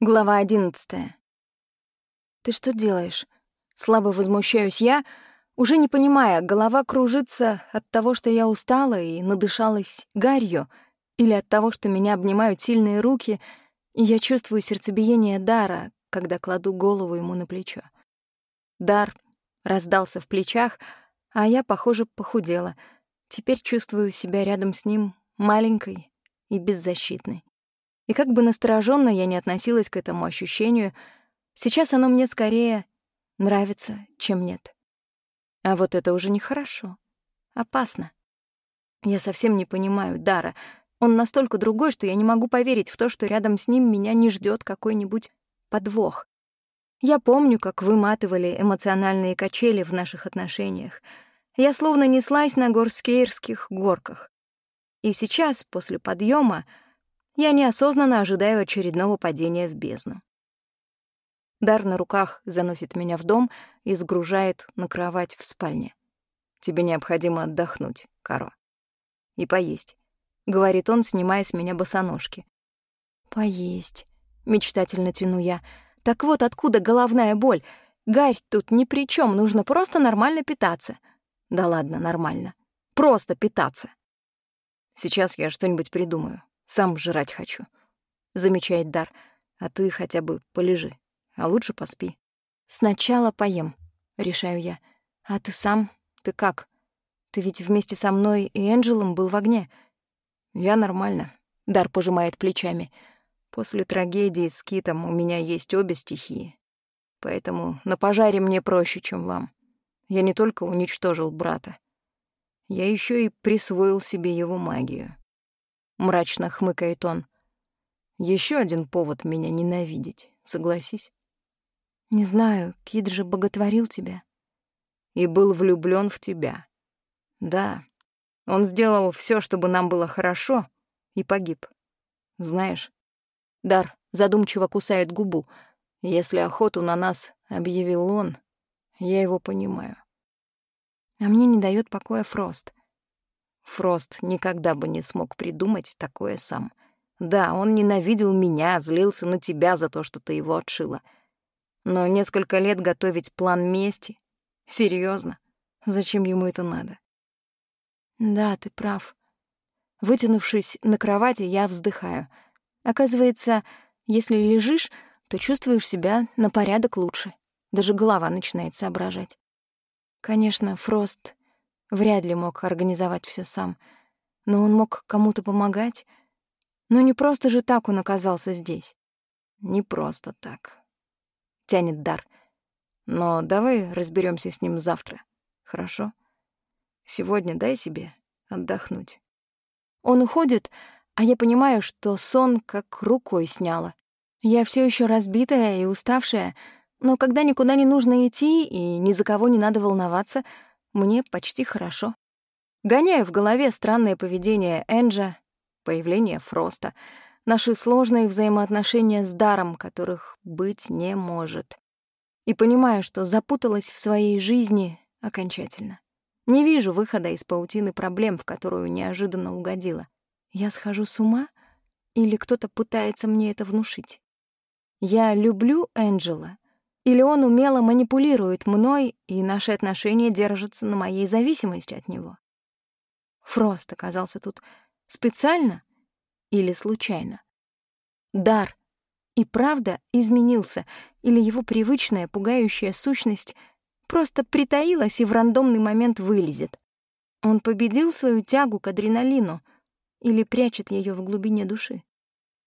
Глава одиннадцатая. «Ты что делаешь?» Слабо возмущаюсь я, уже не понимая, голова кружится от того, что я устала и надышалась гарью, или от того, что меня обнимают сильные руки, и я чувствую сердцебиение Дара, когда кладу голову ему на плечо. Дар раздался в плечах, а я, похоже, похудела. Теперь чувствую себя рядом с ним маленькой и беззащитной. И как бы настороженно я не относилась к этому ощущению, сейчас оно мне скорее нравится, чем нет. А вот это уже нехорошо. Опасно. Я совсем не понимаю Дара. Он настолько другой, что я не могу поверить в то, что рядом с ним меня не ждет какой-нибудь подвох. Я помню, как выматывали эмоциональные качели в наших отношениях. Я словно неслась на горскейрских горках. И сейчас, после подъема, я неосознанно ожидаю очередного падения в бездну. Дар на руках заносит меня в дом и сгружает на кровать в спальне. «Тебе необходимо отдохнуть, Каро. И поесть», — говорит он, снимая с меня босоножки. «Поесть», — мечтательно тяну я. «Так вот откуда головная боль. Гарь тут ни при чем, нужно просто нормально питаться». «Да ладно, нормально. Просто питаться». «Сейчас я что-нибудь придумаю. Сам жрать хочу», — замечает Дар. «А ты хотя бы полежи, а лучше поспи». «Сначала поем», — решаю я. «А ты сам? Ты как? Ты ведь вместе со мной и Энджелом был в огне». «Я нормально», — Дар пожимает плечами. «После трагедии с Китом у меня есть обе стихии. Поэтому на пожаре мне проще, чем вам. Я не только уничтожил брата, я еще и присвоил себе его магию. — мрачно хмыкает он. Еще один повод меня ненавидеть, согласись?» «Не знаю, Кид же боготворил тебя». «И был влюблен в тебя. Да, он сделал все, чтобы нам было хорошо, и погиб. Знаешь, Дар задумчиво кусает губу. Если охоту на нас объявил он, я его понимаю. А мне не дает покоя Фрост. Фрост никогда бы не смог придумать такое сам. Да, он ненавидел меня, злился на тебя за то, что ты его отшила. Но несколько лет готовить план мести? Серьезно? Зачем ему это надо? Да, ты прав. Вытянувшись на кровати, я вздыхаю. Оказывается, если лежишь, то чувствуешь себя на порядок лучше. Даже голова начинает соображать. Конечно, Фрост Вряд ли мог организовать все сам. Но он мог кому-то помогать. Но не просто же так он оказался здесь. Не просто так. Тянет дар. Но давай разберемся с ним завтра. Хорошо? Сегодня дай себе отдохнуть. Он уходит, а я понимаю, что сон как рукой сняло. Я все еще разбитая и уставшая, но когда никуда не нужно идти и ни за кого не надо волноваться — мне почти хорошо. Гоняю в голове странное поведение Энджа, появление Фроста, наши сложные взаимоотношения с даром, которых быть не может. И понимаю, что запуталась в своей жизни окончательно. Не вижу выхода из паутины проблем, в которую неожиданно угодила. Я схожу с ума? Или кто-то пытается мне это внушить? Я люблю Энджела — или он умело манипулирует мной, и наши отношения держатся на моей зависимости от него? Фрост оказался тут специально или случайно? Дар и правда изменился, или его привычная пугающая сущность просто притаилась и в рандомный момент вылезет? Он победил свою тягу к адреналину или прячет ее в глубине души?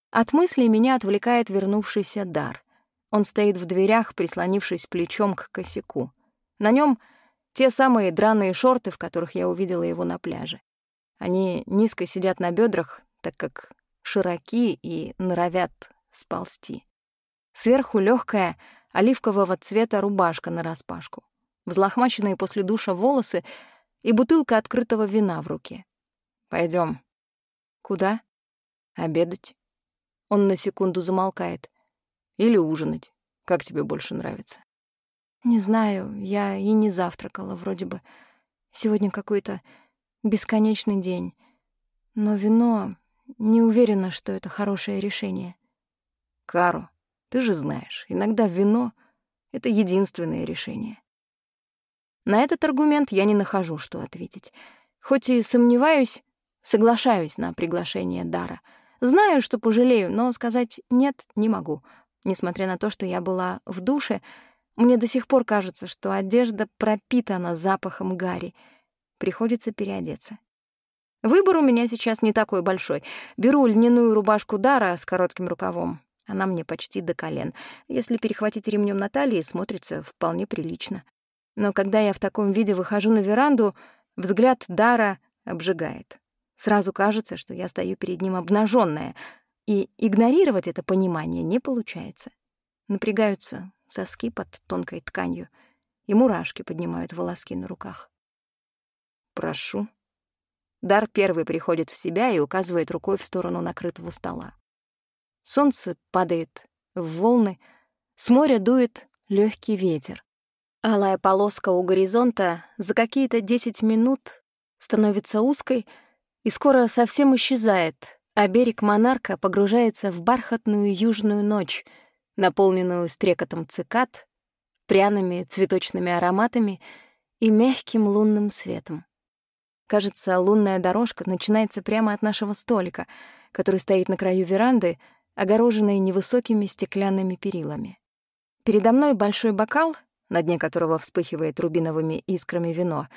От мыслей меня отвлекает вернувшийся дар — он стоит в дверях, прислонившись плечом к косяку. На нем те самые драные шорты, в которых я увидела его на пляже. Они низко сидят на бедрах, так как широки и норовят сползти. Сверху легкая оливкового цвета рубашка нараспашку, взлохмаченные после душа волосы и бутылка открытого вина в руке. Пойдем. Куда? Обедать. Он на секунду замолкает. Или ужинать. Как тебе больше нравится? Не знаю, я и не завтракала вроде бы. Сегодня какой-то бесконечный день. Но вино... Не уверена, что это хорошее решение. Кару, Ты же знаешь, иногда вино — это единственное решение. На этот аргумент я не нахожу, что ответить. Хоть и сомневаюсь, соглашаюсь на приглашение Дара. Знаю, что пожалею, но сказать «нет» не могу. Несмотря на то, что я была в душе, мне до сих пор кажется, что одежда пропитана запахом гари. Приходится переодеться. Выбор у меня сейчас не такой большой. Беру льняную рубашку Дара с коротким рукавом. Она мне почти до колен. Если перехватить ремнем на талии, смотрится вполне прилично. Но когда я в таком виде выхожу на веранду, взгляд Дара обжигает. Сразу кажется, что я стою перед ним обнаженная, и игнорировать это понимание не получается. Напрягаются соски под тонкой тканью, и мурашки поднимают волоски на руках. «Прошу». Дар первый приходит в себя и указывает рукой в сторону накрытого стола. Солнце падает в волны, с моря дует легкий ветер. Алая полоска у горизонта за какие-то десять минут становится узкой и скоро совсем исчезает, а берег Монарка погружается в бархатную южную ночь, наполненную стрекотом цикад, пряными цветочными ароматами и мягким лунным светом. Кажется, лунная дорожка начинается прямо от нашего столика, который стоит на краю веранды, огороженной невысокими стеклянными перилами. Передо мной большой бокал — на дне которого вспыхивает рубиновыми искрами вино,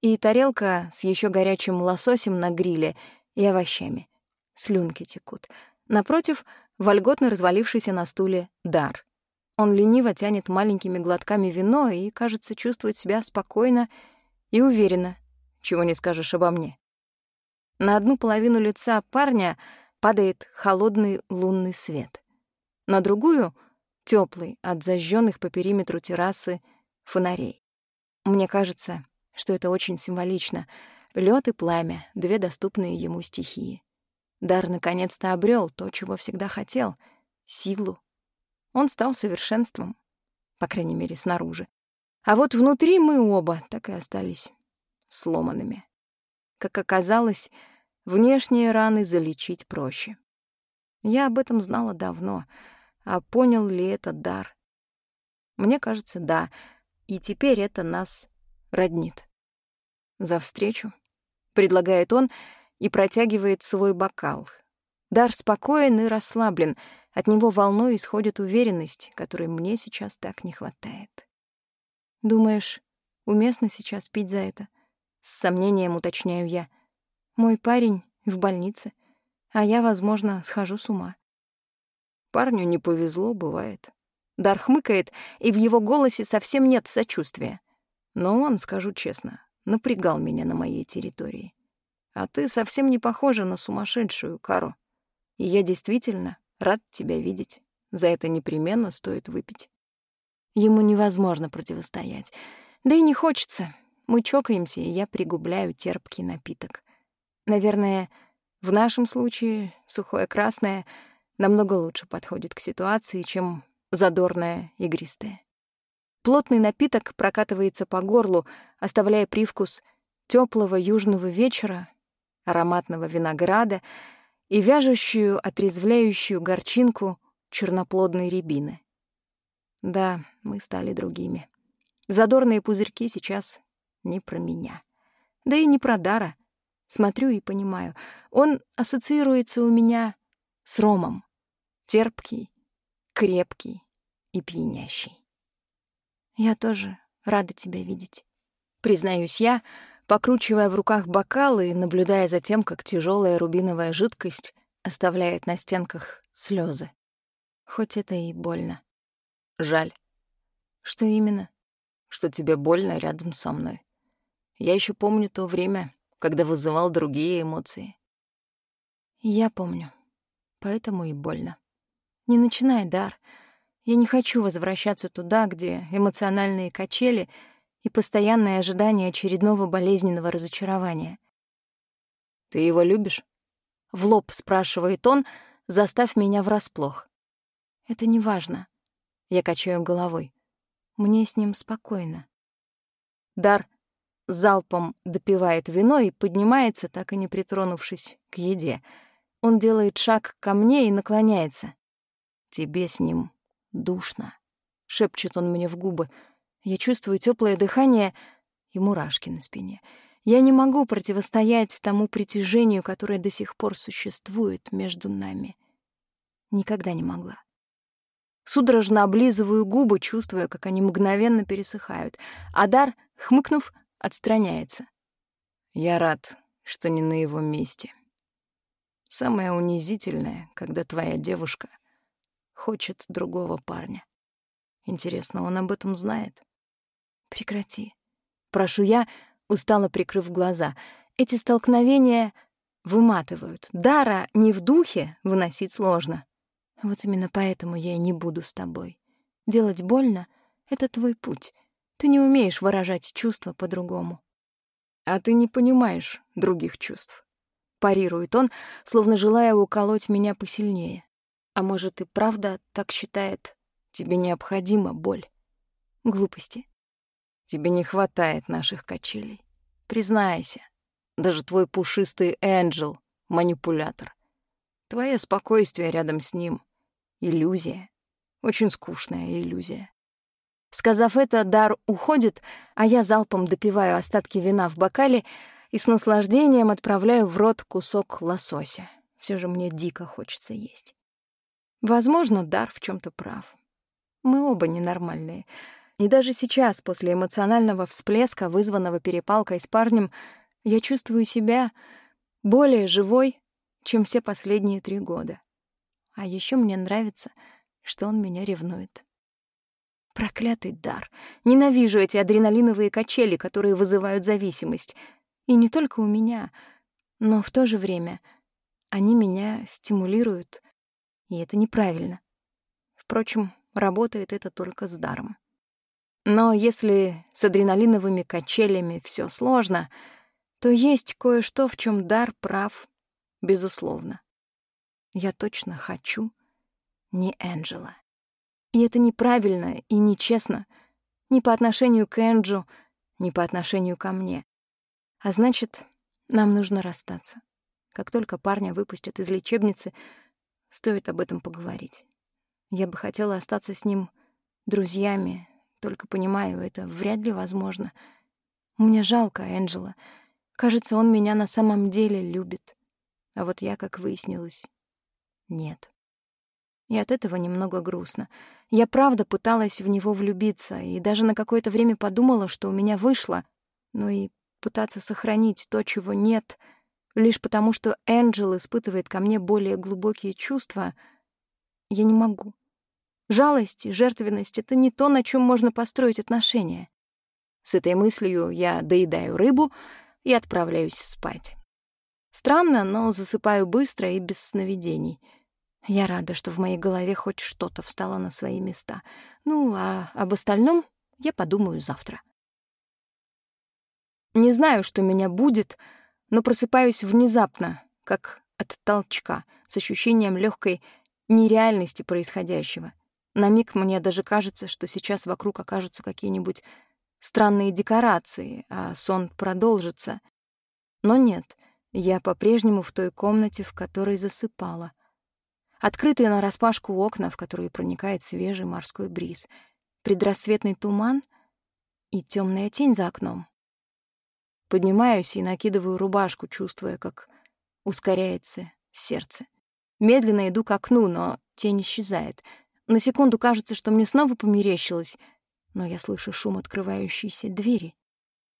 и тарелка с еще горячим лососем на гриле и овощами. Слюнки текут. Напротив — вольготно развалившийся на стуле дар. Он лениво тянет маленькими глотками вино и, кажется, чувствует себя спокойно и уверенно, чего не скажешь обо мне. На одну половину лица парня падает холодный лунный свет. На другую теплый от зажженных по периметру террасы фонарей. Мне кажется, что это очень символично. Лед и пламя — две доступные ему стихии. Дар наконец-то обрел то, чего всегда хотел — силу. Он стал совершенством, по крайней мере, снаружи. А вот внутри мы оба так и остались сломанными. Как оказалось, внешние раны залечить проще. Я об этом знала давно — а понял ли это дар? Мне кажется, да. И теперь это нас роднит. За встречу, предлагает он и протягивает свой бокал. Дар спокоен и расслаблен, от него волной исходит уверенность, которой мне сейчас так не хватает. Думаешь, уместно сейчас пить за это? С сомнением уточняю я. Мой парень в больнице, а я, возможно, схожу с ума. Парню не повезло, бывает. Дар хмыкает, и в его голосе совсем нет сочувствия. Но он, скажу честно, напрягал меня на моей территории. А ты совсем не похожа на сумасшедшую, Каро. И я действительно рад тебя видеть. За это непременно стоит выпить. Ему невозможно противостоять. Да и не хочется. Мы чокаемся, и я пригубляю терпкий напиток. Наверное, в нашем случае сухое красное — намного лучше подходит к ситуации, чем задорное игристое. Плотный напиток прокатывается по горлу, оставляя привкус теплого южного вечера, ароматного винограда и вяжущую, отрезвляющую горчинку черноплодной рябины. Да, мы стали другими. Задорные пузырьки сейчас не про меня. Да и не про Дара. Смотрю и понимаю. Он ассоциируется у меня с ромом. Терпкий, крепкий и пьянящий. Я тоже рада тебя видеть. Признаюсь я, покручивая в руках бокалы и наблюдая за тем, как тяжелая рубиновая жидкость оставляет на стенках слезы. Хоть это и больно. Жаль. Что именно? Что тебе больно рядом со мной. Я еще помню то время, когда вызывал другие эмоции. Я помню поэтому и больно. Не начинай, Дар. Я не хочу возвращаться туда, где эмоциональные качели и постоянное ожидание очередного болезненного разочарования. «Ты его любишь?» — в лоб спрашивает он, заставь меня врасплох. «Это не важно. Я качаю головой. Мне с ним спокойно». Дар залпом допивает вино и поднимается, так и не притронувшись к еде — он делает шаг ко мне и наклоняется. Тебе с ним Душно. Шепчет он мне в губы. Я чувствую теплое дыхание и мурашки на спине. Я не могу противостоять тому притяжению, которое до сих пор существует между нами. Никогда не могла. Судорожно облизываю губы, чувствуя, как они мгновенно пересыхают. Адар, хмыкнув, отстраняется. Я рад, что не на его месте. Самое унизительное, когда твоя девушка хочет другого парня. Интересно, он об этом знает? Прекрати. Прошу я, устало прикрыв глаза. Эти столкновения выматывают. Дара не в духе выносить сложно. Вот именно поэтому я и не буду с тобой. Делать больно — это твой путь. Ты не умеешь выражать чувства по-другому. А ты не понимаешь других чувств. Парирует он, словно желая уколоть меня посильнее. А может, и правда так считает? Тебе необходима боль. Глупости. Тебе не хватает наших качелей. Признайся. Даже твой пушистый Энджел — манипулятор. Твое спокойствие рядом с ним — иллюзия. Очень скучная иллюзия. Сказав это, Дар уходит, а я залпом допиваю остатки вина в бокале и с наслаждением отправляю в рот кусок лосося. Все же мне дико хочется есть. Возможно, Дар в чем то прав. Мы оба ненормальные. И даже сейчас, после эмоционального всплеска, вызванного перепалкой с парнем, я чувствую себя более живой, чем все последние три года. А еще мне нравится, что он меня ревнует. Проклятый дар. Ненавижу эти адреналиновые качели, которые вызывают зависимость. И не только у меня, но в то же время они меня стимулируют, и это неправильно. Впрочем, работает это только с даром. Но если с адреналиновыми качелями все сложно, то есть кое-что, в чем дар прав, безусловно. Я точно хочу не Энджела. И это неправильно и нечестно ни по отношению к Энджу, ни по отношению ко мне. А значит, нам нужно расстаться. Как только парня выпустят из лечебницы, стоит об этом поговорить. Я бы хотела остаться с ним друзьями, только понимаю, это вряд ли возможно. Мне жалко Энджела. Кажется, он меня на самом деле любит. А вот я, как выяснилось, нет. И от этого немного грустно. Я правда пыталась в него влюбиться и даже на какое-то время подумала, что у меня вышло, но и пытаться сохранить то, чего нет, лишь потому что Энджел испытывает ко мне более глубокие чувства, я не могу. Жалость и жертвенность — это не то, на чем можно построить отношения. С этой мыслью я доедаю рыбу и отправляюсь спать. Странно, но засыпаю быстро и без сновидений — я рада, что в моей голове хоть что-то встало на свои места. Ну, а об остальном я подумаю завтра. Не знаю, что меня будет, но просыпаюсь внезапно, как от толчка, с ощущением легкой нереальности происходящего. На миг мне даже кажется, что сейчас вокруг окажутся какие-нибудь странные декорации, а сон продолжится. Но нет, я по-прежнему в той комнате, в которой засыпала — Открытые нараспашку окна, в которые проникает свежий морской бриз, предрассветный туман и темная тень за окном. Поднимаюсь и накидываю рубашку, чувствуя, как ускоряется сердце. Медленно иду к окну, но тень исчезает. На секунду кажется, что мне снова померещилось, но я слышу шум открывающейся двери.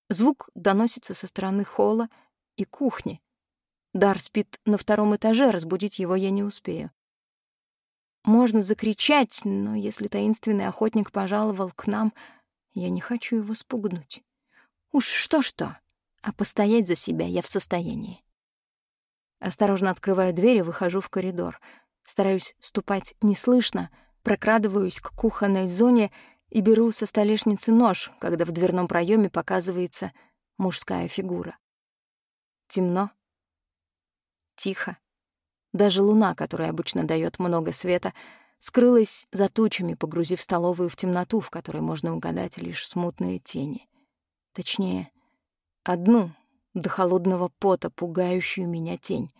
Звук доносится со стороны холла и кухни. Дар спит на втором этаже, разбудить его я не успею. Можно закричать, но если таинственный охотник пожаловал к нам, я не хочу его спугнуть. Уж что-что, а постоять за себя я в состоянии. Осторожно открываю дверь и выхожу в коридор. Стараюсь ступать неслышно, прокрадываюсь к кухонной зоне и беру со столешницы нож, когда в дверном проеме показывается мужская фигура. Темно, тихо. Даже луна, которая обычно дает много света, скрылась за тучами, погрузив столовую в темноту, в которой можно угадать лишь смутные тени. Точнее, одну до холодного пота пугающую меня тень.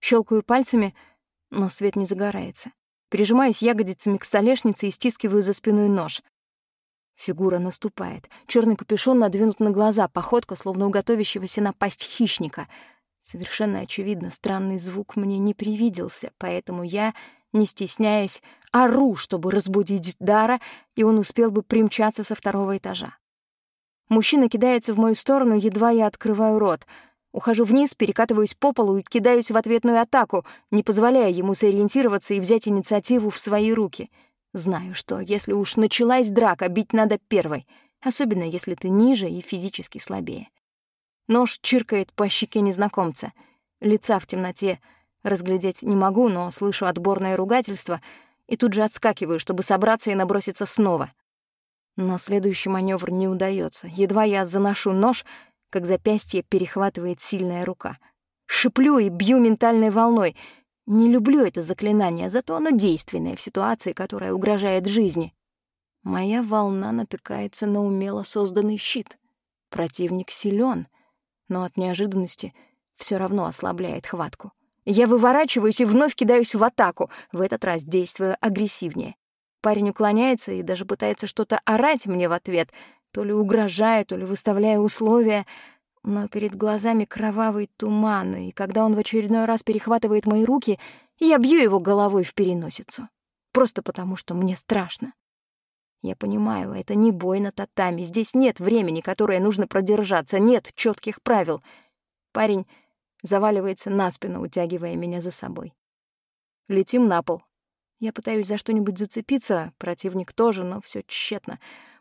Щелкаю пальцами, но свет не загорается. Прижимаюсь ягодицами к столешнице и стискиваю за спиной нож. Фигура наступает. Черный капюшон надвинут на глаза, походка, словно у готовящегося напасть хищника. Совершенно очевидно, странный звук мне не привиделся, поэтому я, не стесняясь, ору, чтобы разбудить Дара, и он успел бы примчаться со второго этажа. Мужчина кидается в мою сторону, едва я открываю рот. Ухожу вниз, перекатываюсь по полу и кидаюсь в ответную атаку, не позволяя ему сориентироваться и взять инициативу в свои руки — Знаю, что если уж началась драка, бить надо первой, особенно если ты ниже и физически слабее. Нож чиркает по щеке незнакомца. Лица в темноте разглядеть не могу, но слышу отборное ругательство и тут же отскакиваю, чтобы собраться и наброситься снова. Но следующий маневр не удается. Едва я заношу нож, как запястье перехватывает сильная рука. Шиплю и бью ментальной волной — не люблю это заклинание, зато оно действенное в ситуации, которая угрожает жизни. Моя волна натыкается на умело созданный щит. Противник силен, но от неожиданности все равно ослабляет хватку. Я выворачиваюсь и вновь кидаюсь в атаку, в этот раз действуя агрессивнее. Парень уклоняется и даже пытается что-то орать мне в ответ, то ли угрожая, то ли выставляя условия — но перед глазами кровавый туман, и когда он в очередной раз перехватывает мои руки, я бью его головой в переносицу. Просто потому, что мне страшно. Я понимаю, это не бой на татами, здесь нет времени, которое нужно продержаться, нет четких правил. Парень заваливается на спину, утягивая меня за собой. Летим на пол. Я пытаюсь за что-нибудь зацепиться, противник тоже, но все тщетно.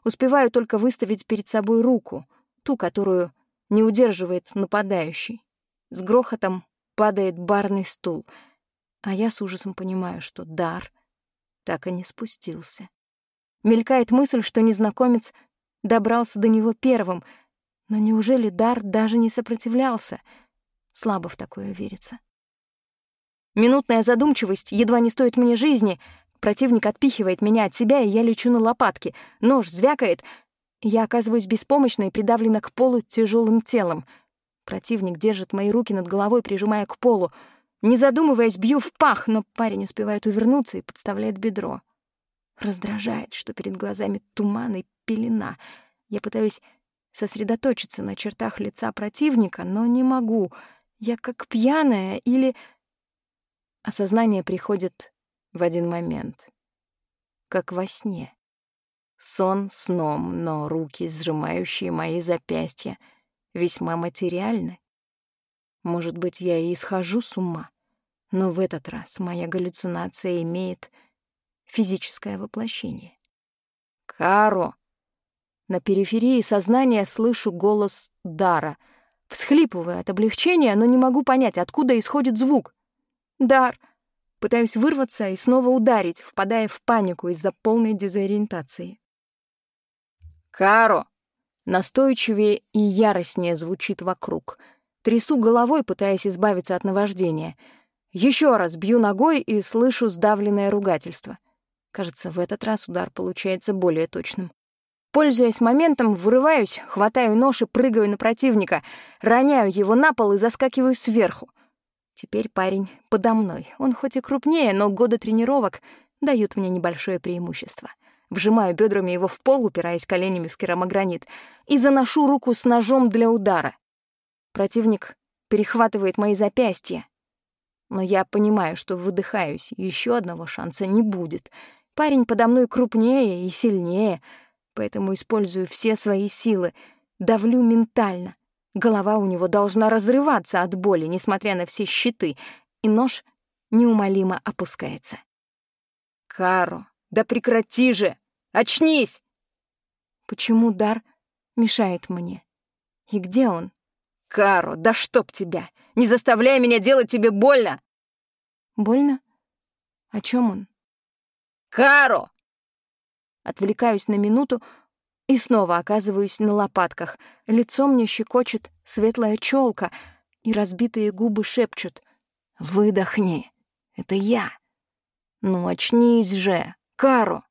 Успеваю только выставить перед собой руку, ту, которую не удерживает нападающий. С грохотом падает барный стул, а я с ужасом понимаю, что дар так и не спустился. Мелькает мысль, что незнакомец добрался до него первым, но неужели дар даже не сопротивлялся? Слабо в такое верится. Минутная задумчивость едва не стоит мне жизни. Противник отпихивает меня от себя, и я лечу на лопатки. Нож звякает, я оказываюсь беспомощной и придавлена к полу тяжелым телом. Противник держит мои руки над головой, прижимая к полу. Не задумываясь, бью в пах, но парень успевает увернуться и подставляет бедро. Раздражает, что перед глазами туман и пелена. Я пытаюсь сосредоточиться на чертах лица противника, но не могу. Я как пьяная или... Осознание приходит в один момент, как во сне. Сон сном, но руки, сжимающие мои запястья, весьма материальны. Может быть, я и схожу с ума, но в этот раз моя галлюцинация имеет физическое воплощение. «Каро!» На периферии сознания слышу голос Дара. Всхлипываю от облегчения, но не могу понять, откуда исходит звук. «Дар!» Пытаюсь вырваться и снова ударить, впадая в панику из-за полной дезориентации. «Каро!» Настойчивее и яростнее звучит вокруг. Трясу головой, пытаясь избавиться от наваждения. Еще раз бью ногой и слышу сдавленное ругательство. Кажется, в этот раз удар получается более точным. Пользуясь моментом, вырываюсь, хватаю нож и прыгаю на противника, роняю его на пол и заскакиваю сверху. Теперь парень подо мной. Он хоть и крупнее, но годы тренировок дают мне небольшое преимущество вжимаю бедрами его в пол, упираясь коленями в керамогранит, и заношу руку с ножом для удара. Противник перехватывает мои запястья. Но я понимаю, что выдыхаюсь, еще одного шанса не будет. Парень подо мной крупнее и сильнее, поэтому использую все свои силы, давлю ментально. Голова у него должна разрываться от боли, несмотря на все щиты, и нож неумолимо опускается. «Каро, да прекрати же! Очнись!» Почему дар мешает мне? И где он? «Каро, да чтоб тебя! Не заставляй меня делать тебе больно!» «Больно? О чем он?» «Каро!» Отвлекаюсь на минуту и снова оказываюсь на лопатках. Лицо мне щекочет светлая челка, и разбитые губы шепчут «Выдохни, это я!» «Ну, очнись же!» Кару.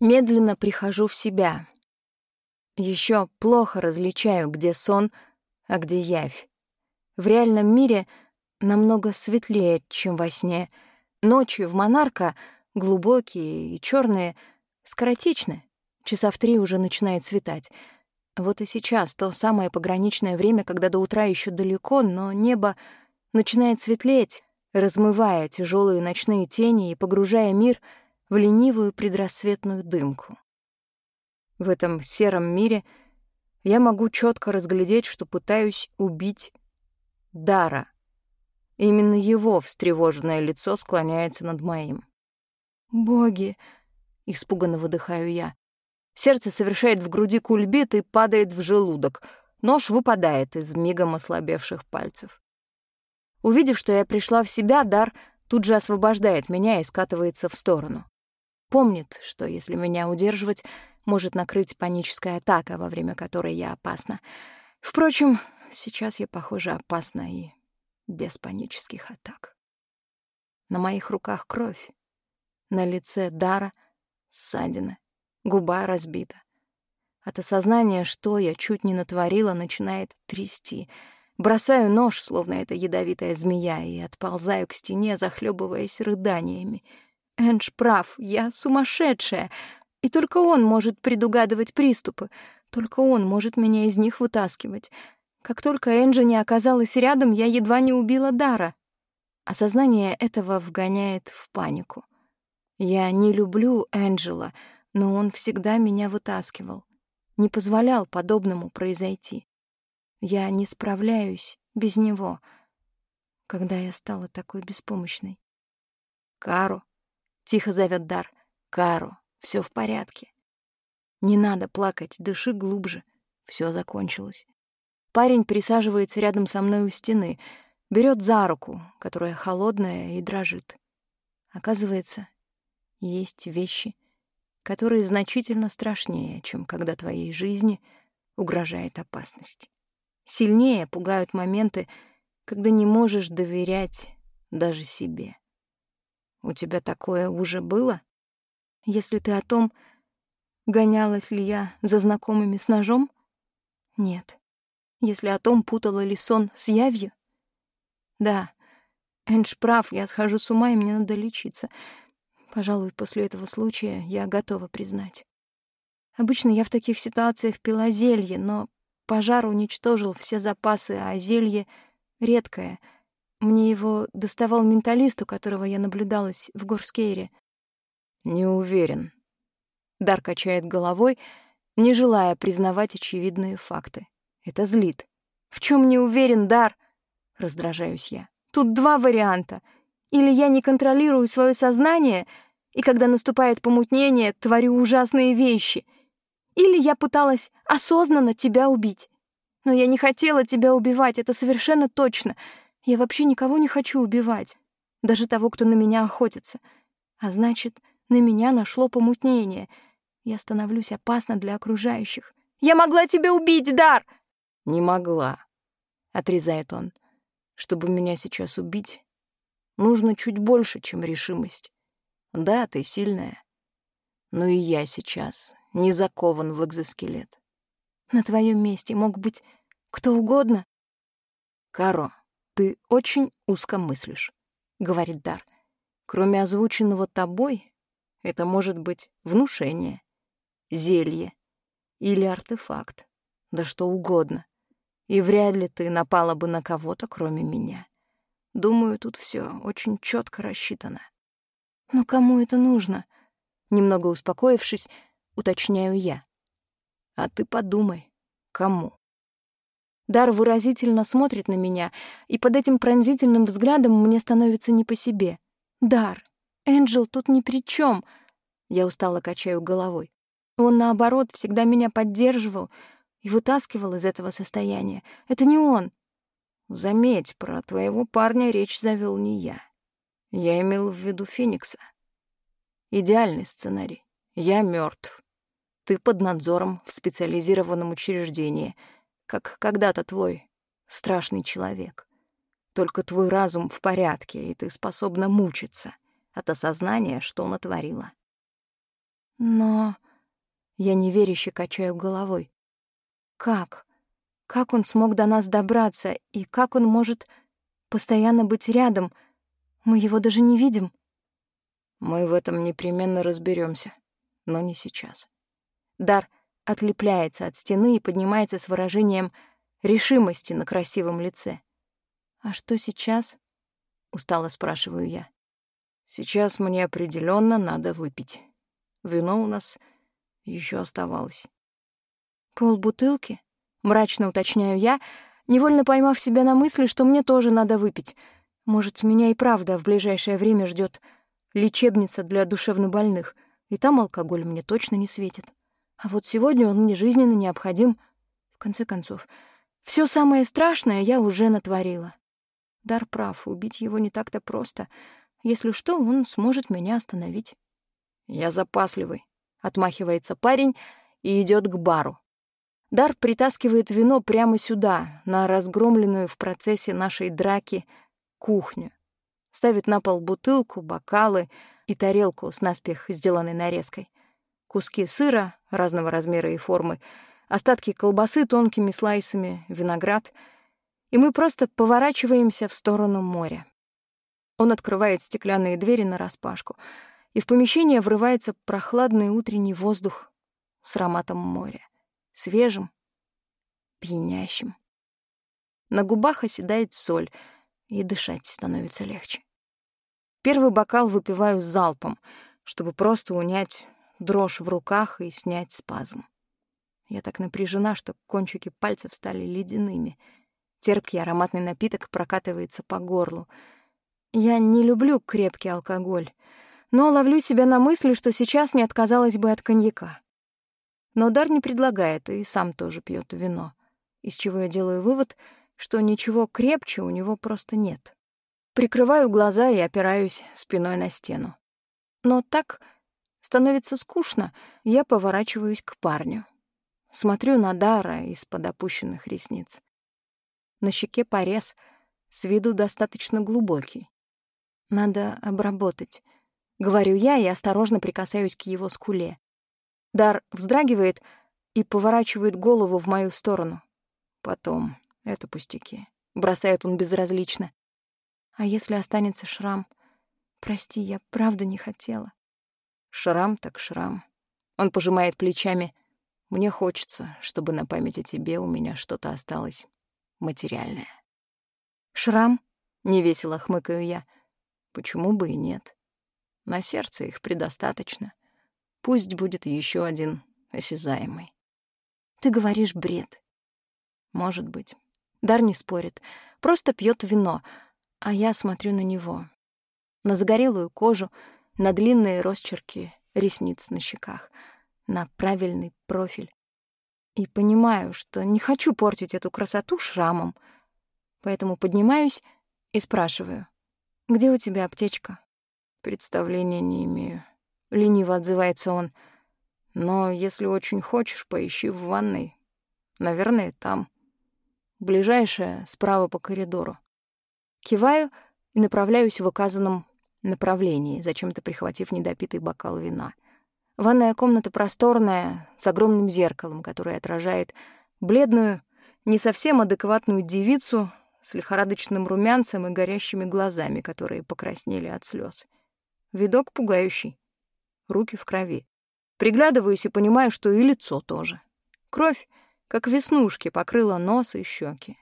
Медленно прихожу в себя. Еще плохо различаю, где сон, а где явь. В реальном мире намного светлее, чем во сне. Ночью в Монарка глубокие и черные, скоротечны. Часа в три уже начинает светать. Вот и сейчас то самое пограничное время, когда до утра еще далеко, но небо начинает светлеть, размывая тяжелые ночные тени и погружая мир в ленивую предрассветную дымку. В этом сером мире я могу четко разглядеть, что пытаюсь убить Дара. Именно его встревоженное лицо склоняется над моим. «Боги!» — испуганно выдыхаю я. Сердце совершает в груди кульбит и падает в желудок. Нож выпадает из мигом ослабевших пальцев. Увидев, что я пришла в себя, Дар тут же освобождает меня и скатывается в сторону. Помнит, что если меня удерживать, может накрыть паническая атака, во время которой я опасна. Впрочем, сейчас я, похоже, опасна и без панических атак. На моих руках кровь. На лице Дара ссадина, губа разбита. От осознания, что я чуть не натворила, начинает трясти. Бросаю нож, словно это ядовитая змея, и отползаю к стене, захлебываясь рыданиями. Эндж прав, я сумасшедшая, и только он может предугадывать приступы, только он может меня из них вытаскивать. Как только Энджи не оказалась рядом, я едва не убила Дара. Осознание этого вгоняет в панику. Я не люблю Энджела, но он всегда меня вытаскивал, не позволял подобному произойти. Я не справляюсь без него, когда я стала такой беспомощной. «Кару!» — тихо зовет Дар. «Кару, все в порядке. Не надо плакать, дыши глубже. Все закончилось». Парень присаживается рядом со мной у стены, берет за руку, которая холодная и дрожит. Оказывается, есть вещи, которые значительно страшнее, чем когда твоей жизни угрожает опасность. Сильнее пугают моменты, когда не можешь доверять даже себе. У тебя такое уже было? Если ты о том, гонялась ли я за знакомыми с ножом? Нет. Если о том, путала ли сон с явью? Да, Эндж прав, я схожу с ума, и мне надо лечиться. Пожалуй, после этого случая я готова признать. Обычно я в таких ситуациях пила зелье, но пожар уничтожил все запасы, а зелье редкое. Мне его доставал менталист, у которого я наблюдалась в Горскейре. Не уверен. Дар качает головой, не желая признавать очевидные факты. Это злит. В чем не уверен, Дар? Раздражаюсь я. Тут два варианта — или я не контролирую свое сознание, и когда наступает помутнение, творю ужасные вещи. Или я пыталась осознанно тебя убить. Но я не хотела тебя убивать, это совершенно точно. Я вообще никого не хочу убивать. Даже того, кто на меня охотится. А значит, на меня нашло помутнение. Я становлюсь опасна для окружающих. «Я могла тебя убить, Дар!» «Не могла», — отрезает он. «Чтобы меня сейчас убить, Нужно чуть больше, чем решимость. Да, ты сильная. Но и я сейчас не закован в экзоскелет. На твоем месте мог быть кто угодно. Каро, ты очень узко мыслишь, — говорит Дар. Кроме озвученного тобой, это может быть внушение, зелье или артефакт, да что угодно. И вряд ли ты напала бы на кого-то, кроме меня. Думаю, тут все очень четко рассчитано. Но кому это нужно? Немного успокоившись, уточняю я. А ты подумай, кому? Дар выразительно смотрит на меня, и под этим пронзительным взглядом мне становится не по себе. Дар, Энджел тут ни при чем. Я устало качаю головой. Он, наоборот, всегда меня поддерживал и вытаскивал из этого состояния. Это не он. Заметь, про твоего парня речь завел не я. Я имел в виду Феникса. Идеальный сценарий. Я мертв. Ты под надзором в специализированном учреждении, как когда-то твой страшный человек. Только твой разум в порядке, и ты способна мучиться от осознания, что натворила. Но я неверяще качаю головой. Как? Как он смог до нас добраться, и как он может постоянно быть рядом? Мы его даже не видим. Мы в этом непременно разберемся, но не сейчас. Дар отлепляется от стены и поднимается с выражением решимости на красивом лице. «А что сейчас?» — устало спрашиваю я. «Сейчас мне определенно надо выпить. Вино у нас еще оставалось». «Пол бутылки?» — мрачно уточняю я, невольно поймав себя на мысли, что мне тоже надо выпить. Может, меня и правда в ближайшее время ждет лечебница для душевнобольных, и там алкоголь мне точно не светит. А вот сегодня он мне жизненно необходим. В конце концов, все самое страшное я уже натворила. Дар прав, убить его не так-то просто. Если что, он сможет меня остановить. «Я запасливый», — отмахивается парень и идет к бару. Дар притаскивает вино прямо сюда, на разгромленную в процессе нашей драки кухню. Ставит на пол бутылку, бокалы и тарелку с наспех сделанной нарезкой. Куски сыра разного размера и формы, остатки колбасы тонкими слайсами, виноград — и мы просто поворачиваемся в сторону моря. Он открывает стеклянные двери нараспашку, и в помещение врывается прохладный утренний воздух с ароматом моря, свежим, пьянящим. На губах оседает соль, и дышать становится легче. Первый бокал выпиваю залпом, чтобы просто унять дрожь в руках и снять спазм. Я так напряжена, что кончики пальцев стали ледяными — Терпкий ароматный напиток прокатывается по горлу. Я не люблю крепкий алкоголь, но ловлю себя на мысли, что сейчас не отказалась бы от коньяка. Но Дар не предлагает и сам тоже пьет вино, из чего я делаю вывод, что ничего крепче у него просто нет. Прикрываю глаза и опираюсь спиной на стену. Но так становится скучно, я поворачиваюсь к парню. Смотрю на Дара из-под опущенных ресниц. На щеке порез, с виду достаточно глубокий. Надо обработать. Говорю я и осторожно прикасаюсь к его скуле. Дар вздрагивает и поворачивает голову в мою сторону. Потом, это пустяки. Бросает он безразлично. А если останется шрам? Прости, я правда не хотела. Шрам так шрам. Он пожимает плечами. Мне хочется, чтобы на память о тебе у меня что-то осталось материальное. «Шрам?» — невесело хмыкаю я. «Почему бы и нет? На сердце их предостаточно. Пусть будет еще один осязаемый». «Ты говоришь бред». «Может быть». Дар не спорит, просто пьет вино, а я смотрю на него. На загорелую кожу, на длинные росчерки ресниц на щеках, на правильный профиль и понимаю, что не хочу портить эту красоту шрамом. Поэтому поднимаюсь и спрашиваю, «Где у тебя аптечка?» «Представления не имею». Лениво отзывается он. «Но если очень хочешь, поищи в ванной. Наверное, там. Ближайшая справа по коридору». Киваю и направляюсь в указанном направлении, зачем-то прихватив недопитый бокал вина — Ванная комната просторная, с огромным зеркалом, которое отражает бледную, не совсем адекватную девицу с лихорадочным румянцем и горящими глазами, которые покраснели от слез. Видок пугающий. Руки в крови. Приглядываюсь и понимаю, что и лицо тоже. Кровь, как веснушки, покрыла нос и щеки.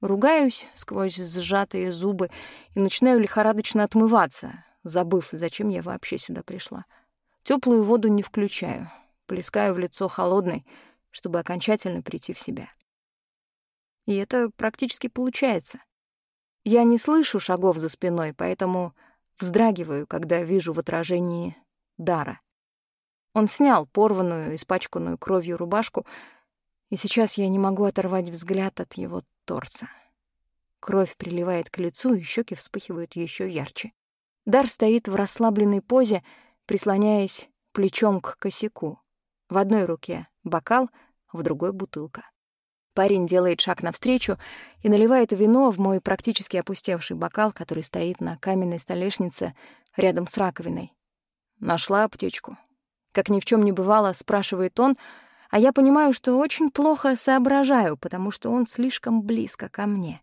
Ругаюсь сквозь сжатые зубы и начинаю лихорадочно отмываться, забыв, зачем я вообще сюда пришла. Теплую воду не включаю, плескаю в лицо холодной, чтобы окончательно прийти в себя. И это практически получается. Я не слышу шагов за спиной, поэтому вздрагиваю, когда вижу в отражении Дара. Он снял порванную, испачканную кровью рубашку, и сейчас я не могу оторвать взгляд от его торса. Кровь приливает к лицу, и щеки вспыхивают еще ярче. Дар стоит в расслабленной позе, прислоняясь плечом к косяку. В одной руке бокал, в другой — бутылка. Парень делает шаг навстречу и наливает вино в мой практически опустевший бокал, который стоит на каменной столешнице рядом с раковиной. Нашла аптечку. Как ни в чем не бывало, спрашивает он, а я понимаю, что очень плохо соображаю, потому что он слишком близко ко мне.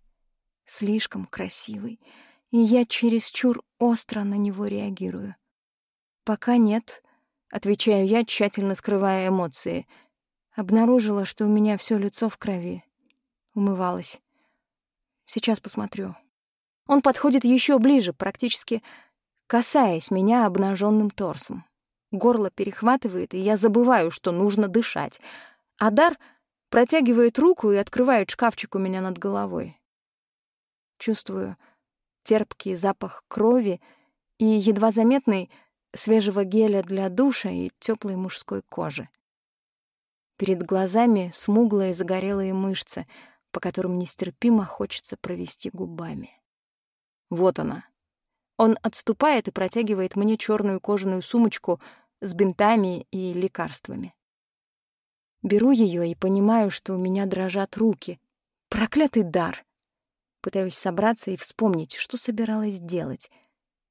Слишком красивый, и я чересчур остро на него реагирую. «Пока нет», — отвечаю я, тщательно скрывая эмоции. Обнаружила, что у меня все лицо в крови. Умывалась. Сейчас посмотрю. Он подходит еще ближе, практически касаясь меня обнаженным торсом. Горло перехватывает, и я забываю, что нужно дышать. Адар протягивает руку и открывает шкафчик у меня над головой. Чувствую терпкий запах крови и едва заметный свежего геля для душа и теплой мужской кожи. Перед глазами смуглые загорелые мышцы, по которым нестерпимо хочется провести губами. Вот она. Он отступает и протягивает мне черную кожаную сумочку с бинтами и лекарствами. Беру ее и понимаю, что у меня дрожат руки. Проклятый дар! Пытаюсь собраться и вспомнить, что собиралась делать.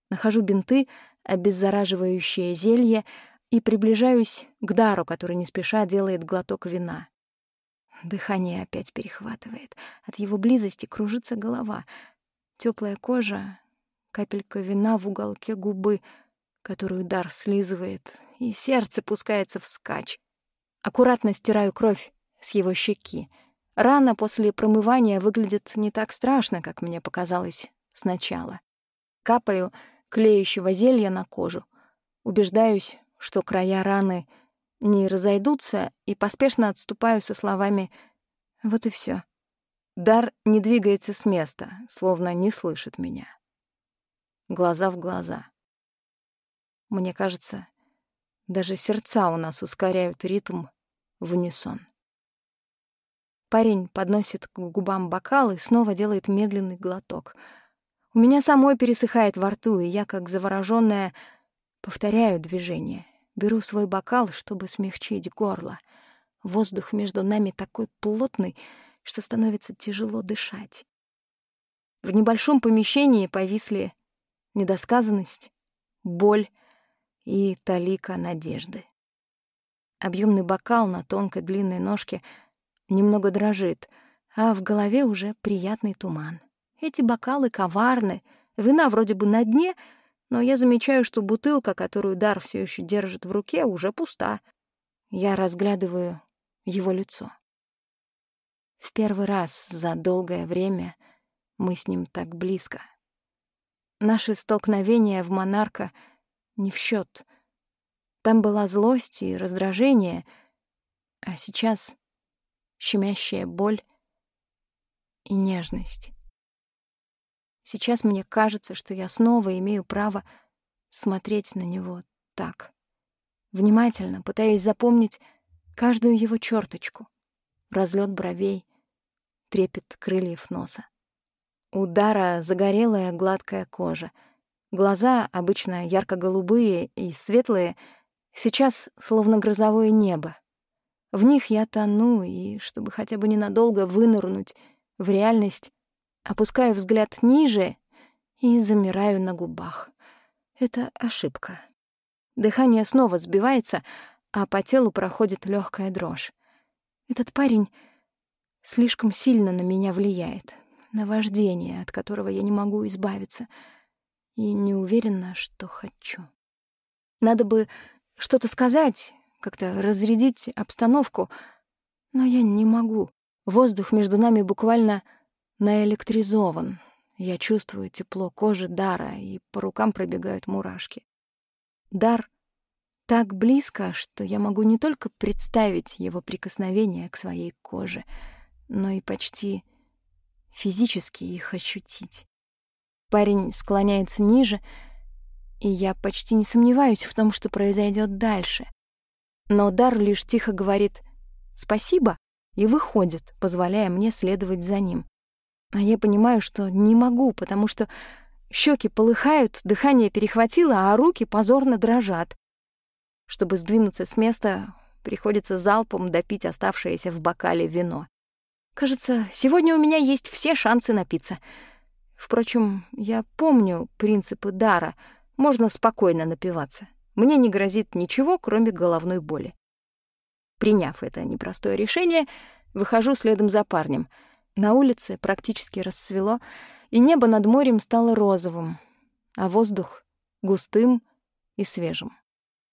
Нахожу бинты, обеззараживающее зелье и приближаюсь к дару, который не спеша делает глоток вина. Дыхание опять перехватывает. От его близости кружится голова. Теплая кожа, капелька вина в уголке губы, которую дар слизывает, и сердце пускается вскачь. Аккуратно стираю кровь с его щеки — Рана после промывания выглядит не так страшно, как мне показалось сначала. Капаю клеющего зелья на кожу. Убеждаюсь, что края раны не разойдутся, и поспешно отступаю со словами «Вот и все. Дар не двигается с места, словно не слышит меня. Глаза в глаза. Мне кажется, даже сердца у нас ускоряют ритм в унисон. Парень подносит к губам бокал и снова делает медленный глоток. У меня самой пересыхает во рту, и я, как заворожённая, повторяю движение. Беру свой бокал, чтобы смягчить горло. Воздух между нами такой плотный, что становится тяжело дышать. В небольшом помещении повисли недосказанность, боль и талика надежды. Объемный бокал на тонкой длинной ножке — немного дрожит, а в голове уже приятный туман. Эти бокалы коварны, вина вроде бы на дне, но я замечаю, что бутылка, которую Дар все еще держит в руке, уже пуста. Я разглядываю его лицо. В первый раз за долгое время мы с ним так близко. Наши столкновения в монарка не в счет. Там была злость и раздражение, а сейчас щемящая боль и нежность. Сейчас мне кажется, что я снова имею право смотреть на него так. Внимательно пытаюсь запомнить каждую его черточку, разлет бровей, трепет крыльев носа. Удара загорелая гладкая кожа. Глаза, обычно ярко-голубые и светлые, сейчас словно грозовое небо, в них я тону, и, чтобы хотя бы ненадолго вынырнуть в реальность, опускаю взгляд ниже и замираю на губах. Это ошибка. Дыхание снова сбивается, а по телу проходит легкая дрожь. Этот парень слишком сильно на меня влияет, на вождение, от которого я не могу избавиться, и не уверена, что хочу. Надо бы что-то сказать, как-то разрядить обстановку, но я не могу. Воздух между нами буквально наэлектризован. Я чувствую тепло кожи Дара, и по рукам пробегают мурашки. Дар так близко, что я могу не только представить его прикосновение к своей коже, но и почти физически их ощутить. Парень склоняется ниже, и я почти не сомневаюсь в том, что произойдет дальше. Но Дар лишь тихо говорит «спасибо» и выходит, позволяя мне следовать за ним. А я понимаю, что не могу, потому что щеки полыхают, дыхание перехватило, а руки позорно дрожат. Чтобы сдвинуться с места, приходится залпом допить оставшееся в бокале вино. Кажется, сегодня у меня есть все шансы напиться. Впрочем, я помню принципы дара, можно спокойно напиваться. Мне не грозит ничего, кроме головной боли. Приняв это непростое решение, выхожу следом за парнем. На улице практически рассвело, и небо над морем стало розовым, а воздух — густым и свежим.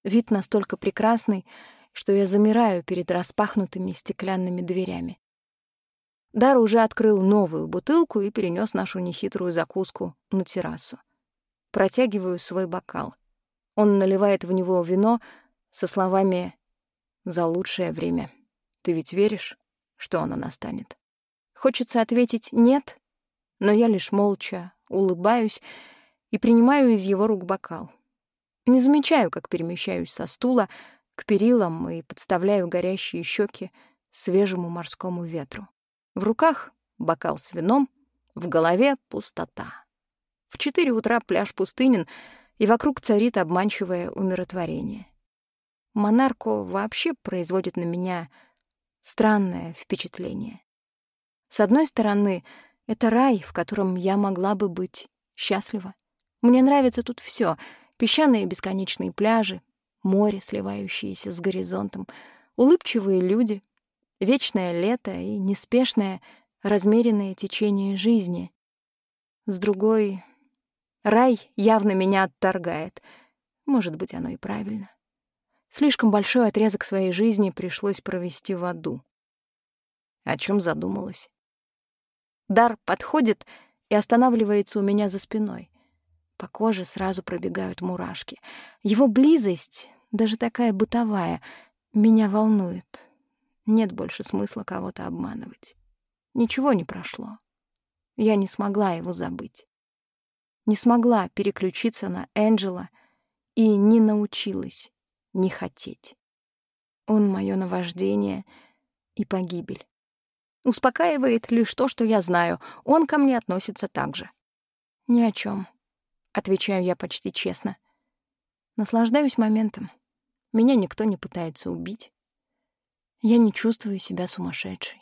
Вид настолько прекрасный, что я замираю перед распахнутыми стеклянными дверями. Дар уже открыл новую бутылку и перенес нашу нехитрую закуску на террасу. Протягиваю свой бокал. Он наливает в него вино со словами «За лучшее время. Ты ведь веришь, что оно настанет?» Хочется ответить «нет», но я лишь молча улыбаюсь и принимаю из его рук бокал. Не замечаю, как перемещаюсь со стула к перилам и подставляю горящие щеки свежему морскому ветру. В руках бокал с вином, в голове пустота. В четыре утра пляж пустынен, и вокруг царит обманчивое умиротворение. Монарко вообще производит на меня странное впечатление. С одной стороны, это рай, в котором я могла бы быть счастлива. Мне нравится тут все: песчаные бесконечные пляжи, море, сливающееся с горизонтом, улыбчивые люди, вечное лето и неспешное, размеренное течение жизни. С другой, рай явно меня отторгает. Может быть, оно и правильно. Слишком большой отрезок своей жизни пришлось провести в аду. О чем задумалась? Дар подходит и останавливается у меня за спиной. По коже сразу пробегают мурашки. Его близость, даже такая бытовая, меня волнует. Нет больше смысла кого-то обманывать. Ничего не прошло. Я не смогла его забыть. Не смогла переключиться на Энджела и не научилась не хотеть. Он — мое наваждение и погибель. Успокаивает лишь то, что я знаю. Он ко мне относится так же. Ни о чем, отвечаю я почти честно. Наслаждаюсь моментом. Меня никто не пытается убить. Я не чувствую себя сумасшедшей.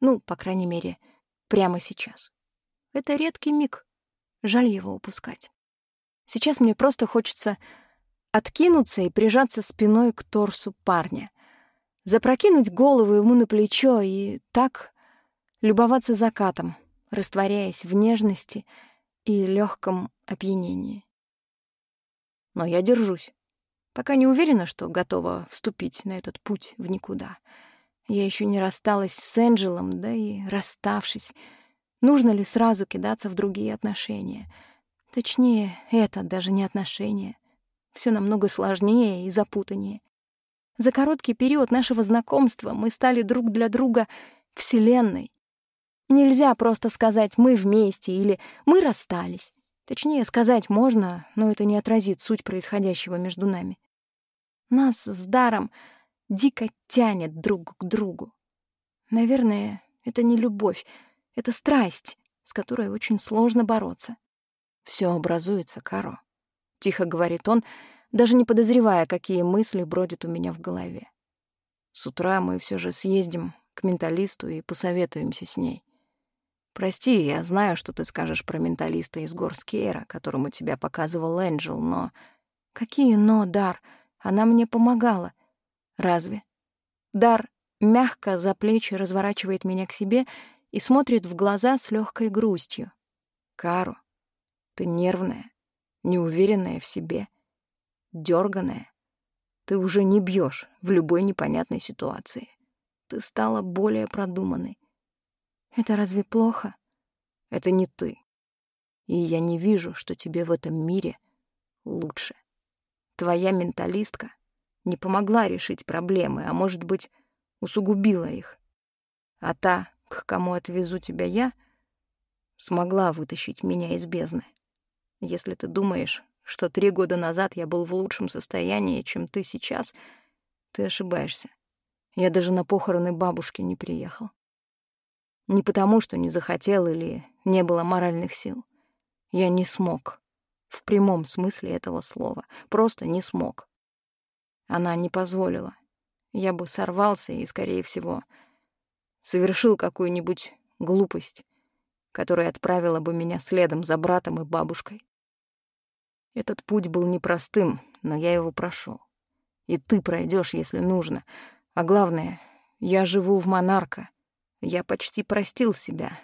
Ну, по крайней мере, прямо сейчас. Это редкий миг. Жаль его упускать. Сейчас мне просто хочется откинуться и прижаться спиной к торсу парня, запрокинуть голову ему на плечо и так любоваться закатом, растворяясь в нежности и легком опьянении. Но я держусь. Пока не уверена, что готова вступить на этот путь в никуда. Я еще не рассталась с Энджелом, да и расставшись, нужно ли сразу кидаться в другие отношения? Точнее, это даже не отношения. Все намного сложнее и запутаннее. За короткий период нашего знакомства мы стали друг для друга вселенной. Нельзя просто сказать «мы вместе» или «мы расстались». Точнее, сказать можно, но это не отразит суть происходящего между нами. Нас с Даром дико тянет друг к другу. Наверное, это не любовь, это страсть, с которой очень сложно бороться. Все образуется, Каро. Тихо говорит он, даже не подозревая, какие мысли бродят у меня в голове. С утра мы все же съездим к менталисту и посоветуемся с ней. Прости, я знаю, что ты скажешь про менталиста из гор Скейра, которому тебя показывал Энджел, но... Какие «но», Дар? Она мне помогала. Разве? Дар мягко за плечи разворачивает меня к себе и смотрит в глаза с легкой грустью. Кару, ты нервная, неуверенная в себе, дерганая. Ты уже не бьешь в любой непонятной ситуации. Ты стала более продуманной. Это разве плохо? Это не ты. И я не вижу, что тебе в этом мире лучше. Твоя менталистка не помогла решить проблемы, а, может быть, усугубила их. А та, к кому отвезу тебя я, смогла вытащить меня из бездны. Если ты думаешь, что три года назад я был в лучшем состоянии, чем ты сейчас, ты ошибаешься. Я даже на похороны бабушки не приехал. Не потому, что не захотел или не было моральных сил. Я не смог. В прямом смысле этого слова. Просто не смог. Она не позволила. Я бы сорвался и, скорее всего, совершил какую-нибудь глупость, которая отправила бы меня следом за братом и бабушкой. Этот путь был непростым, но я его прошел. И ты пройдешь, если нужно. А главное, я живу в Монарка. Я почти простил себя,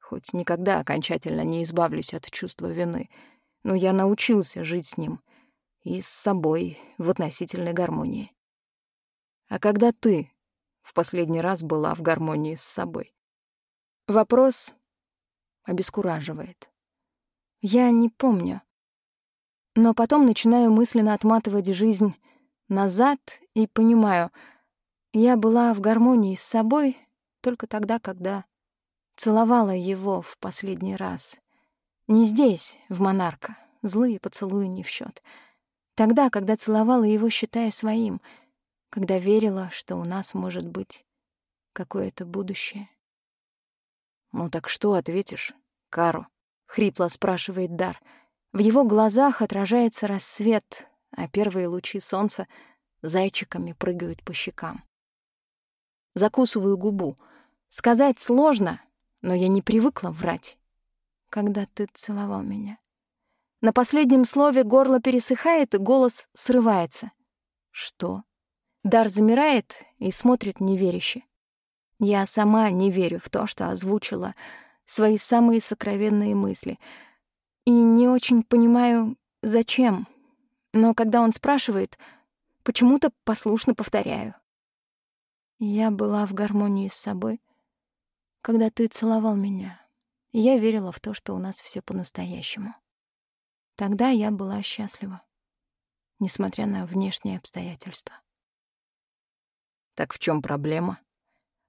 хоть никогда окончательно не избавлюсь от чувства вины, но я научился жить с ним и с собой в относительной гармонии. А когда ты в последний раз была в гармонии с собой? Вопрос обескураживает. Я не помню. Но потом начинаю мысленно отматывать жизнь назад и понимаю, я была в гармонии с собой только тогда, когда целовала его в последний раз. Не здесь, в Монарка, злые поцелуи не в счет. Тогда, когда целовала его, считая своим, когда верила, что у нас может быть какое-то будущее. «Ну так что ответишь, Кару?» — хрипло спрашивает Дар. В его глазах отражается рассвет, а первые лучи солнца зайчиками прыгают по щекам. Закусываю губу. Сказать сложно, но я не привыкла врать. Когда ты целовал меня. На последнем слове горло пересыхает, и голос срывается. Что? Дар замирает и смотрит неверяще. Я сама не верю в то, что озвучила свои самые сокровенные мысли. И не очень понимаю, зачем. Но когда он спрашивает, почему-то послушно повторяю. Я была в гармонии с собой, когда ты целовал меня. Я верила в то, что у нас все по-настоящему. Тогда я была счастлива, несмотря на внешние обстоятельства. Так в чем проблема?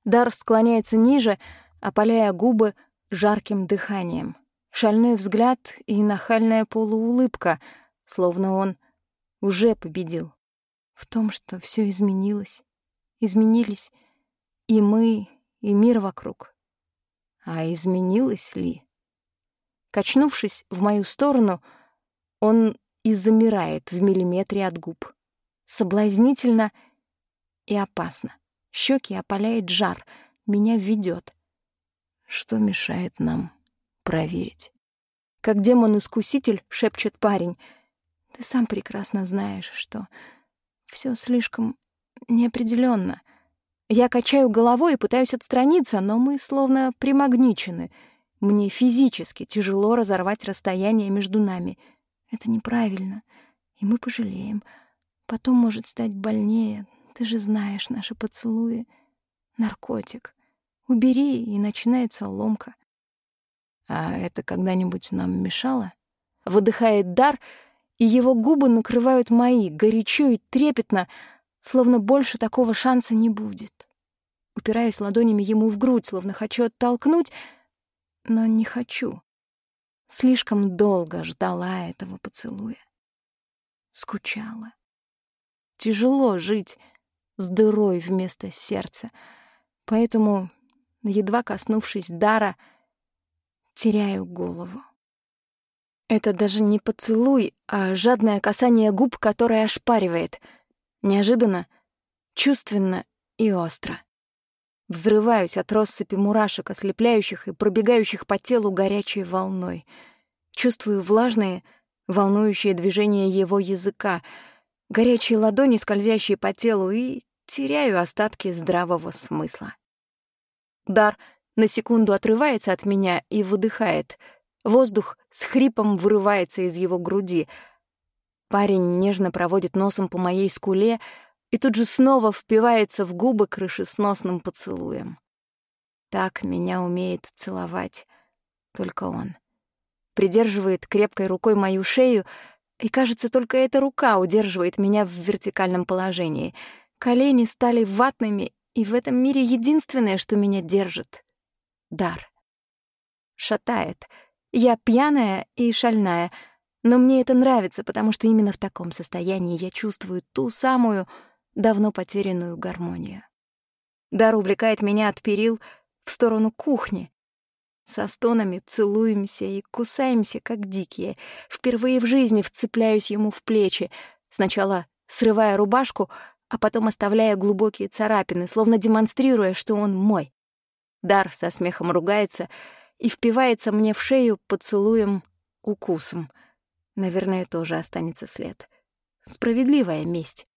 Дар склоняется ниже, опаляя губы жарким дыханием. Шальной взгляд и нахальная полуулыбка, словно он уже победил. В том, что все изменилось. Изменились и мы, и мир вокруг. А изменилось ли? Качнувшись в мою сторону, он и замирает в миллиметре от губ. Соблазнительно и опасно. Щеки опаляет жар, меня ведет. Что мешает нам проверить? Как демон-искуситель, шепчет парень. Ты сам прекрасно знаешь, что все слишком неопределенно. Я качаю головой и пытаюсь отстраниться, но мы словно примагничены. Мне физически тяжело разорвать расстояние между нами. Это неправильно, и мы пожалеем. Потом может стать больнее, ты же знаешь наши поцелуи. Наркотик. Убери, и начинается ломка. А это когда-нибудь нам мешало? Выдыхает дар, и его губы накрывают мои, горячо и трепетно, словно больше такого шанса не будет. Упираюсь ладонями ему в грудь, словно хочу оттолкнуть, но не хочу. Слишком долго ждала этого поцелуя. Скучала. Тяжело жить с дырой вместо сердца. Поэтому, едва коснувшись дара, теряю голову. Это даже не поцелуй, а жадное касание губ, которое ошпаривает. Неожиданно, чувственно и остро. Взрываюсь от россыпи мурашек, ослепляющих и пробегающих по телу горячей волной. Чувствую влажные, волнующие движения его языка — горячие ладони, скользящие по телу, и теряю остатки здравого смысла. Дар на секунду отрывается от меня и выдыхает. Воздух с хрипом вырывается из его груди. Парень нежно проводит носом по моей скуле и тут же снова впивается в губы крышесносным поцелуем. Так меня умеет целовать только он. Придерживает крепкой рукой мою шею — и, кажется, только эта рука удерживает меня в вертикальном положении. Колени стали ватными, и в этом мире единственное, что меня держит — дар. Шатает. Я пьяная и шальная, но мне это нравится, потому что именно в таком состоянии я чувствую ту самую, давно потерянную гармонию. Дар увлекает меня от перил в сторону кухни, со стонами целуемся и кусаемся, как дикие. Впервые в жизни вцепляюсь ему в плечи, сначала срывая рубашку, а потом оставляя глубокие царапины, словно демонстрируя, что он мой. Дар со смехом ругается и впивается мне в шею поцелуем укусом. Наверное, тоже останется след. Справедливая месть.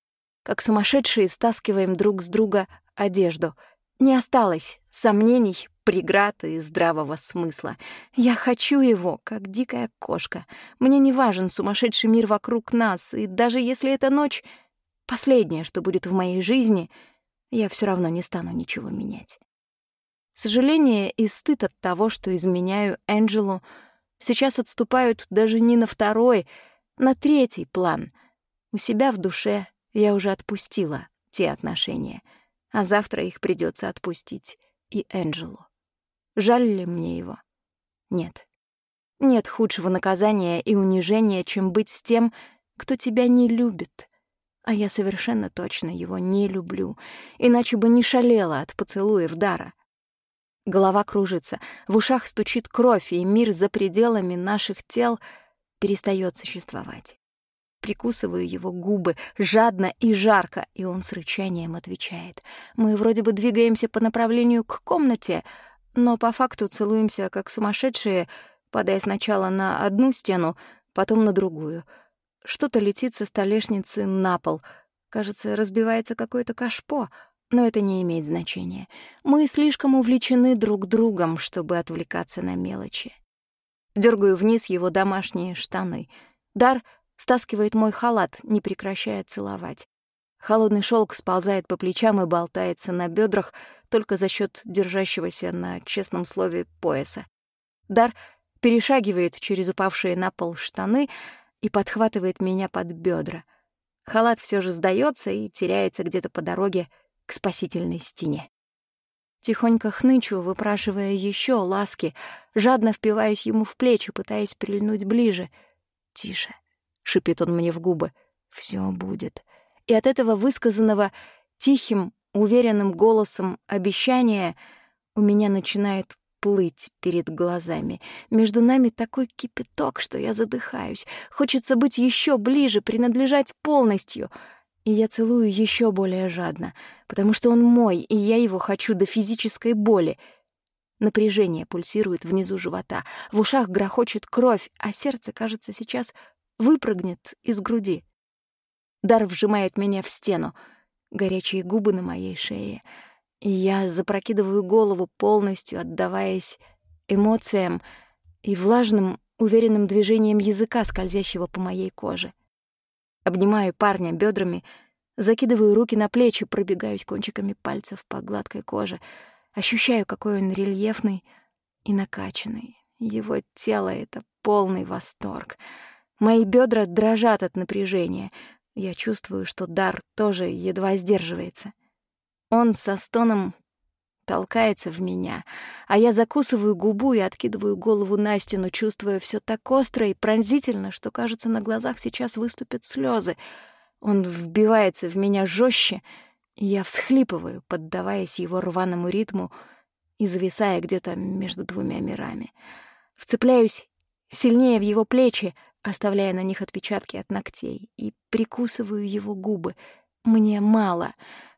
Как сумасшедшие стаскиваем друг с друга одежду. Не осталось сомнений, преград и здравого смысла. Я хочу его, как дикая кошка. Мне не важен сумасшедший мир вокруг нас, и даже если эта ночь — последняя, что будет в моей жизни, я все равно не стану ничего менять. Сожаление и стыд от того, что изменяю Энджелу, сейчас отступают даже не на второй, на третий план. У себя в душе я уже отпустила те отношения, а завтра их придется отпустить и Энджелу. Жаль ли мне его? Нет. Нет худшего наказания и унижения, чем быть с тем, кто тебя не любит. А я совершенно точно его не люблю, иначе бы не шалела от поцелуев дара. Голова кружится, в ушах стучит кровь, и мир за пределами наших тел перестает существовать. Прикусываю его губы жадно и жарко, и он с рычанием отвечает. Мы вроде бы двигаемся по направлению к комнате, но по факту целуемся как сумасшедшие, падая сначала на одну стену, потом на другую. Что-то летит со столешницы на пол. Кажется, разбивается какое-то кашпо, но это не имеет значения. Мы слишком увлечены друг другом, чтобы отвлекаться на мелочи. Дергаю вниз его домашние штаны. Дар — стаскивает мой халат, не прекращая целовать. Холодный шелк сползает по плечам и болтается на бедрах только за счет держащегося на честном слове пояса. Дар перешагивает через упавшие на пол штаны и подхватывает меня под бедра. Халат все же сдается и теряется где-то по дороге к спасительной стене. Тихонько хнычу, выпрашивая еще ласки, жадно впиваюсь ему в плечи, пытаясь прильнуть ближе. Тише, — шипит он мне в губы. «Всё будет». И от этого высказанного тихим, уверенным голосом обещания у меня начинает плыть перед глазами. Между нами такой кипяток, что я задыхаюсь. Хочется быть еще ближе, принадлежать полностью. И я целую еще более жадно, потому что он мой, и я его хочу до физической боли. Напряжение пульсирует внизу живота, в ушах грохочет кровь, а сердце, кажется, сейчас выпрыгнет из груди. Дар вжимает меня в стену, горячие губы на моей шее, и я запрокидываю голову, полностью отдаваясь эмоциям и влажным, уверенным движением языка, скользящего по моей коже. Обнимаю парня бедрами, закидываю руки на плечи, пробегаюсь кончиками пальцев по гладкой коже, ощущаю, какой он рельефный и накачанный. Его тело — это полный восторг — Мои бедра дрожат от напряжения. Я чувствую, что дар тоже едва сдерживается. Он со стоном толкается в меня, а я закусываю губу и откидываю голову на стену, чувствуя все так остро и пронзительно, что, кажется, на глазах сейчас выступят слезы. Он вбивается в меня жестче, и я всхлипываю, поддаваясь его рваному ритму и зависая где-то между двумя мирами. Вцепляюсь сильнее в его плечи, оставляя на них отпечатки от ногтей, и прикусываю его губы. Мне мало,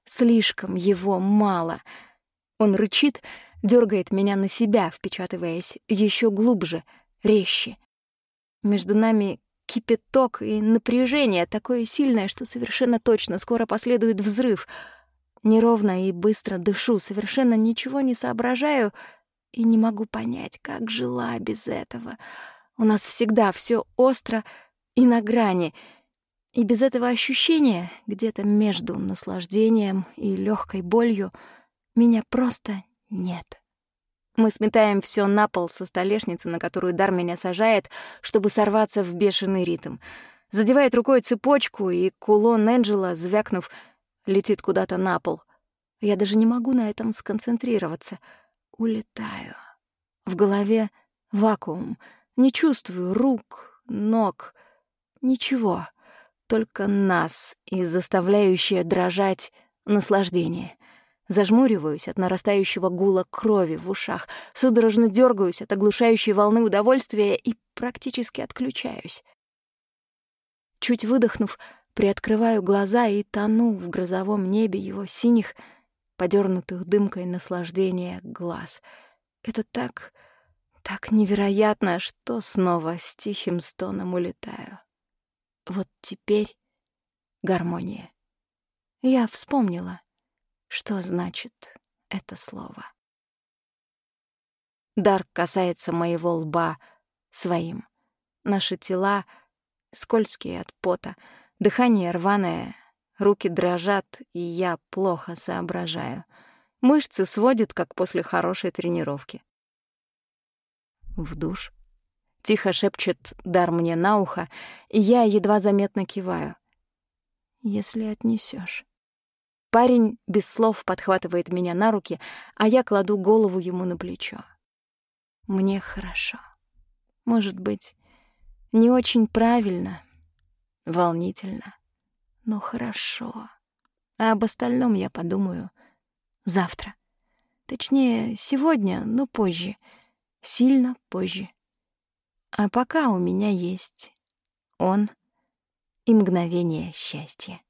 слишком его мало. Он рычит, дергает меня на себя, впечатываясь еще глубже, резче. Между нами кипяток и напряжение такое сильное, что совершенно точно скоро последует взрыв. Неровно и быстро дышу, совершенно ничего не соображаю и не могу понять, как жила без этого — у нас всегда все остро и на грани. И без этого ощущения, где-то между наслаждением и легкой болью, меня просто нет. Мы сметаем все на пол со столешницы, на которую Дар меня сажает, чтобы сорваться в бешеный ритм. Задевает рукой цепочку, и кулон Энджела, звякнув, летит куда-то на пол. Я даже не могу на этом сконцентрироваться. Улетаю. В голове вакуум — не чувствую рук, ног, ничего, только нас и заставляющее дрожать наслаждение. Зажмуриваюсь от нарастающего гула крови в ушах, судорожно дергаюсь от оглушающей волны удовольствия и практически отключаюсь. Чуть выдохнув, приоткрываю глаза и тону в грозовом небе его синих, подернутых дымкой наслаждения глаз. Это так так невероятно, что снова с тихим стоном улетаю. Вот теперь гармония. Я вспомнила, что значит это слово. Дар касается моего лба своим. Наши тела скользкие от пота, дыхание рваное, руки дрожат, и я плохо соображаю. Мышцы сводят, как после хорошей тренировки. В душ. Тихо шепчет дар мне на ухо, и я едва заметно киваю. Если отнесешь. Парень без слов подхватывает меня на руки, а я кладу голову ему на плечо. Мне хорошо. Может быть, не очень правильно, волнительно, но хорошо. А об остальном я подумаю завтра. Точнее, сегодня, но позже. Сильно позже. А пока у меня есть он и мгновение счастья.